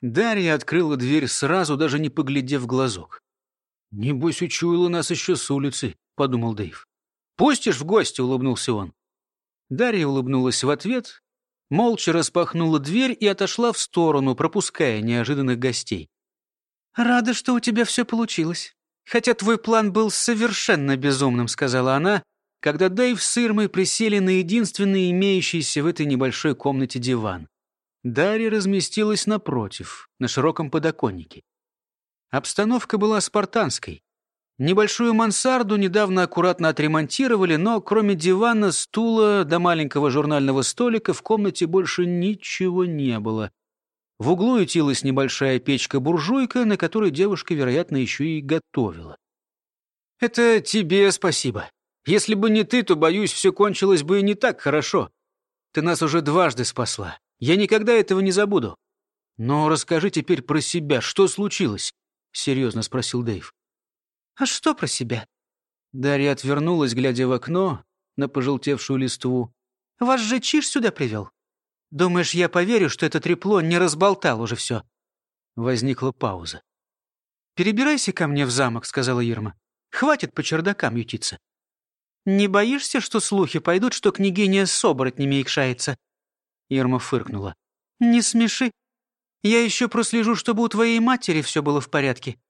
Дарья открыла дверь сразу, даже не поглядев в глазок. «Небось, учуяла нас еще с улицы», — подумал Дэйв. «Пустишь в гости?» — улыбнулся он. Дарья улыбнулась в ответ, молча распахнула дверь и отошла в сторону, пропуская неожиданных гостей. «Рада, что у тебя все получилось. Хотя твой план был совершенно безумным», — сказала она, когда Дэйв с Ирмой присели на единственный имеющийся в этой небольшой комнате диван. Дарья разместилась напротив, на широком подоконнике. Обстановка была спартанской. Небольшую мансарду недавно аккуратно отремонтировали, но кроме дивана, стула до маленького журнального столика в комнате больше ничего не было. В углу ютилась небольшая печка-буржуйка, на которой девушка, вероятно, еще и готовила. «Это тебе спасибо. Если бы не ты, то, боюсь, все кончилось бы и не так хорошо. Ты нас уже дважды спасла. Я никогда этого не забуду. Но расскажи теперь про себя, что случилось?» — серьезно спросил Дэйв. «А что про себя?» Дарья отвернулась, глядя в окно на пожелтевшую листву. «Вас же Чиж сюда привел? Думаешь, я поверю, что это трепло не разболтал уже все?» Возникла пауза. «Перебирайся ко мне в замок», — сказала Ирма. «Хватит по чердакам ютиться». «Не боишься, что слухи пойдут, что княгиня с оборотнями икшается?» Ирма фыркнула. «Не смеши. Я еще прослежу, чтобы у твоей матери все было в порядке.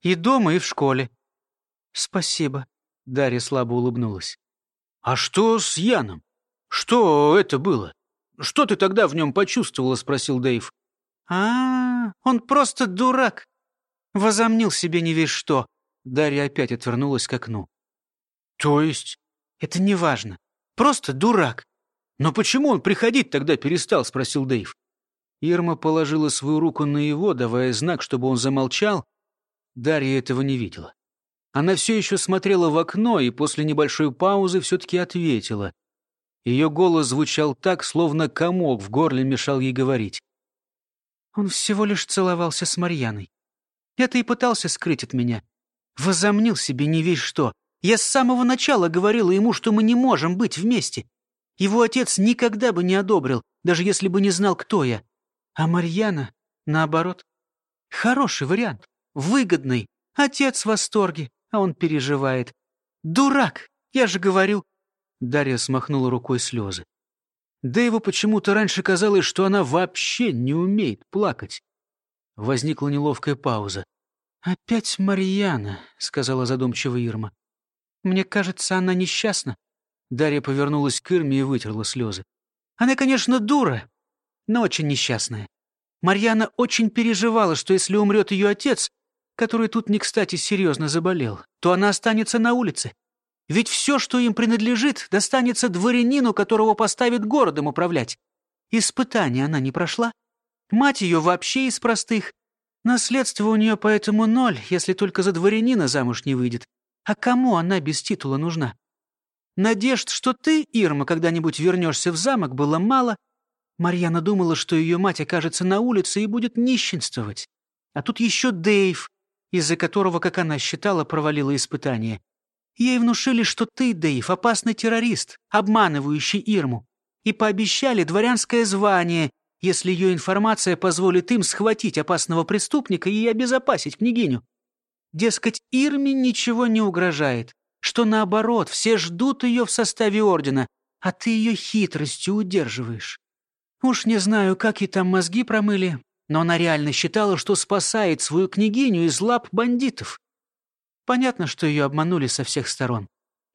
И дома, и в школе». «Спасибо», — Дарья слабо улыбнулась. «А что с Яном? Что это было? Что ты тогда в нем почувствовала?» — спросил Дэйв. «А, -а он просто дурак. Возомнил себе не весь что». Дарья опять отвернулась к окну. «То есть?» «Это не важно. Просто дурак». «Но почему он приходить тогда перестал?» — спросил Дэйв. Ирма положила свою руку на его, давая знак, чтобы он замолчал. Дарья этого не видела. Она все еще смотрела в окно и после небольшой паузы все-таки ответила. Ее голос звучал так, словно комок в горле мешал ей говорить. Он всего лишь целовался с Марьяной. Это и пытался скрыть от меня. Возомнил себе не весь что. Я с самого начала говорила ему, что мы не можем быть вместе. Его отец никогда бы не одобрил, даже если бы не знал, кто я. А Марьяна, наоборот. Хороший вариант, выгодный. Отец в восторге, а он переживает. Дурак, я же говорю. Дарья смахнула рукой слезы. Дэйву почему-то раньше казалось, что она вообще не умеет плакать. Возникла неловкая пауза. «Опять Марьяна», — сказала задумчиво Ирма. «Мне кажется, она несчастна». Дарья повернулась к Ирме и вытерла слезы. «Она, конечно, дура, но очень несчастная. Марьяна очень переживала, что если умрет ее отец, который тут не кстати серьезно заболел, то она останется на улице. Ведь все, что им принадлежит, достанется дворянину, которого поставит городом управлять. Испытания она не прошла. Мать ее вообще из простых. Наследство у нее поэтому ноль, если только за дворянина замуж не выйдет. А кому она без титула нужна? Надежд, что ты, Ирма, когда-нибудь вернешься в замок, было мало, Марьяна думала, что ее мать окажется на улице и будет нищенствовать. А тут еще Дэйв, из-за которого, как она считала, провалила испытание. Ей внушили, что ты, Дэйв, опасный террорист, обманывающий Ирму, и пообещали дворянское звание, если ее информация позволит им схватить опасного преступника и обезопасить княгиню. Дескать, Ирме ничего не угрожает, что наоборот, все ждут ее в составе ордена, а ты ее хитростью удерживаешь. Уж не знаю, как ей там мозги промыли, но она реально считала, что спасает свою княгиню из лап бандитов. Понятно, что ее обманули со всех сторон.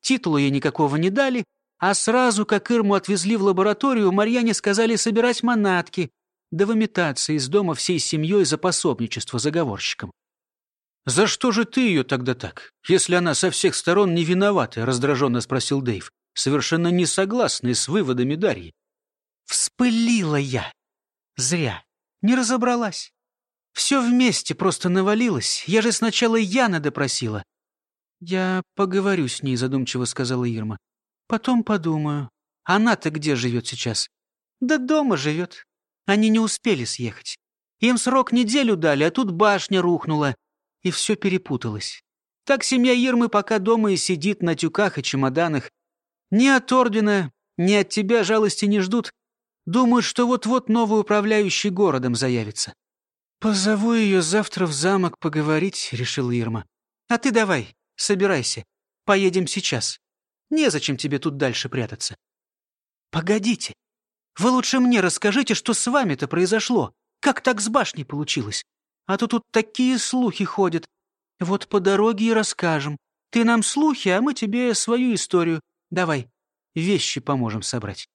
Титула ей никакого не дали, а сразу, как Ирму отвезли в лабораторию, Марьяне сказали собирать манатки, да выметаться из дома всей семьей за пособничество заговорщикам. «За что же ты ее тогда так, если она со всех сторон не виновата?» — раздраженно спросил Дэйв, совершенно не согласный с выводами Дарьи. Вспылила я. Зря. Не разобралась. Все вместе просто навалилось. Я же сначала Яна допросила. «Я поговорю с ней», — задумчиво сказала Ирма. «Потом подумаю. Она-то где живет сейчас?» «Да дома живет. Они не успели съехать. Им срок неделю дали, а тут башня рухнула. И все перепуталось. Так семья Ирмы пока дома и сидит на тюках и чемоданах. Ни от ордена, ни от тебя жалости не ждут. Думают, что вот-вот новый управляющий городом заявится. «Позову ее завтра в замок поговорить», — решила Ирма. «А ты давай, собирайся. Поедем сейчас. Незачем тебе тут дальше прятаться». «Погодите. Вы лучше мне расскажите, что с вами-то произошло. Как так с башней получилось? А то тут такие слухи ходят. Вот по дороге и расскажем. Ты нам слухи, а мы тебе свою историю. Давай, вещи поможем собрать».